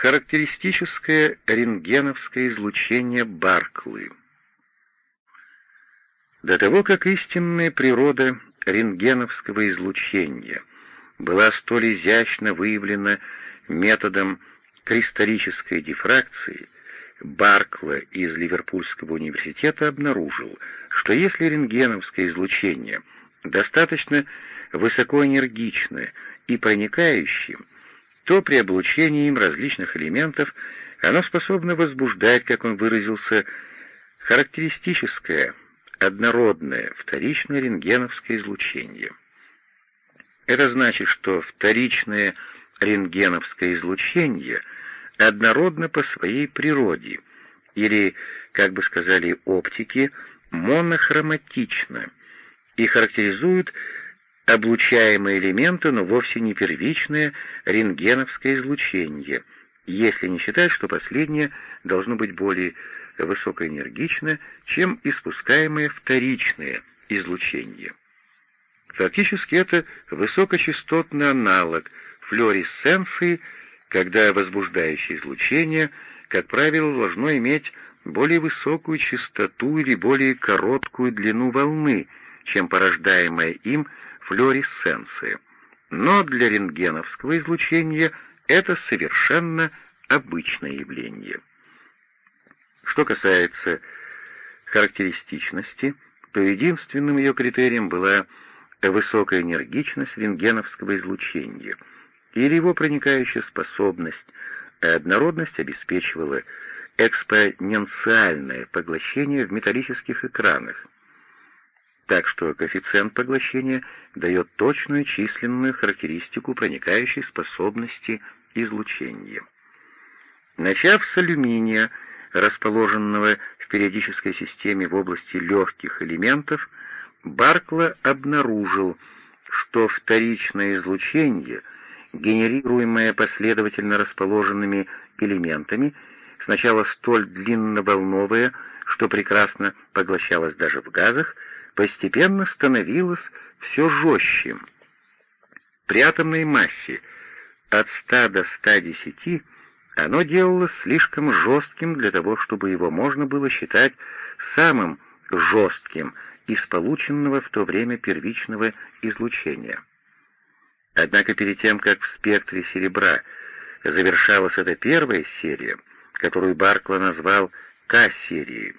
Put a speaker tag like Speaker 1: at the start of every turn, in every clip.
Speaker 1: Характеристическое рентгеновское излучение Барклы. До того, как истинная природа рентгеновского излучения была столь изящно выявлена методом кристаллической дифракции, Баркла из Ливерпульского университета обнаружил, что если рентгеновское излучение достаточно высокоэнергичное и проникающее, то при облучении им различных элементов оно способно возбуждать, как он выразился, характеристическое, однородное, вторичное рентгеновское излучение. Это значит, что вторичное рентгеновское излучение однородно по своей природе, или, как бы сказали оптики, монохроматично, и характеризует облучаемые элементы, но вовсе не первичное рентгеновское излучение, если не считать, что последнее должно быть более высокоэнергично, чем испускаемое вторичное излучение. Фактически это высокочастотный аналог флуоресценции, когда возбуждающее излучение, как правило, должно иметь более высокую частоту или более короткую длину волны, чем порождаемая им флуоресценции. Но для рентгеновского излучения это совершенно обычное явление. Что касается характеристичности, то единственным ее критерием была высокая энергичность рентгеновского излучения или его проникающая способность, а однородность обеспечивала экспоненциальное поглощение в металлических экранах, так что коэффициент поглощения дает точную численную характеристику проникающей способности излучения. Начав с алюминия, расположенного в периодической системе в области легких элементов, Баркла обнаружил, что вторичное излучение, генерируемое последовательно расположенными элементами, сначала столь длинноволновое, что прекрасно поглощалось даже в газах, постепенно становилось все жестче. При атомной массе от 100 до 110 оно делалось слишком жестким для того, чтобы его можно было считать самым жестким из полученного в то время первичного излучения. Однако перед тем, как в спектре серебра завершалась эта первая серия, которую Баркла назвал К-серией,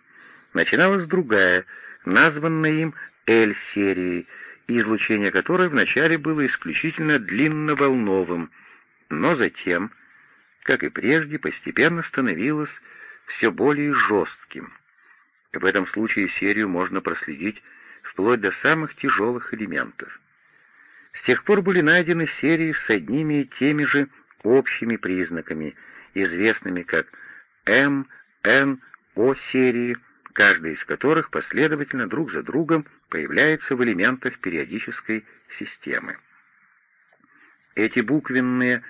Speaker 1: начиналась другая, названная им L-серией, излучение которой вначале было исключительно длинноволновым, но затем, как и прежде, постепенно становилось все более жестким. В этом случае серию можно проследить вплоть до самых тяжелых элементов. С тех пор были найдены серии с одними и теми же общими признаками, известными как М, Н, О серии, каждая из которых последовательно друг за другом появляется в элементах периодической системы. Эти буквенные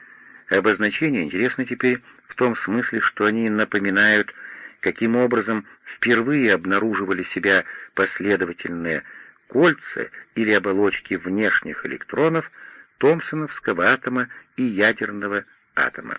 Speaker 1: обозначения интересны теперь в том смысле, что они напоминают, каким образом впервые обнаруживали себя последовательные кольца или оболочки внешних электронов Томпсоновского атома и ядерного атома.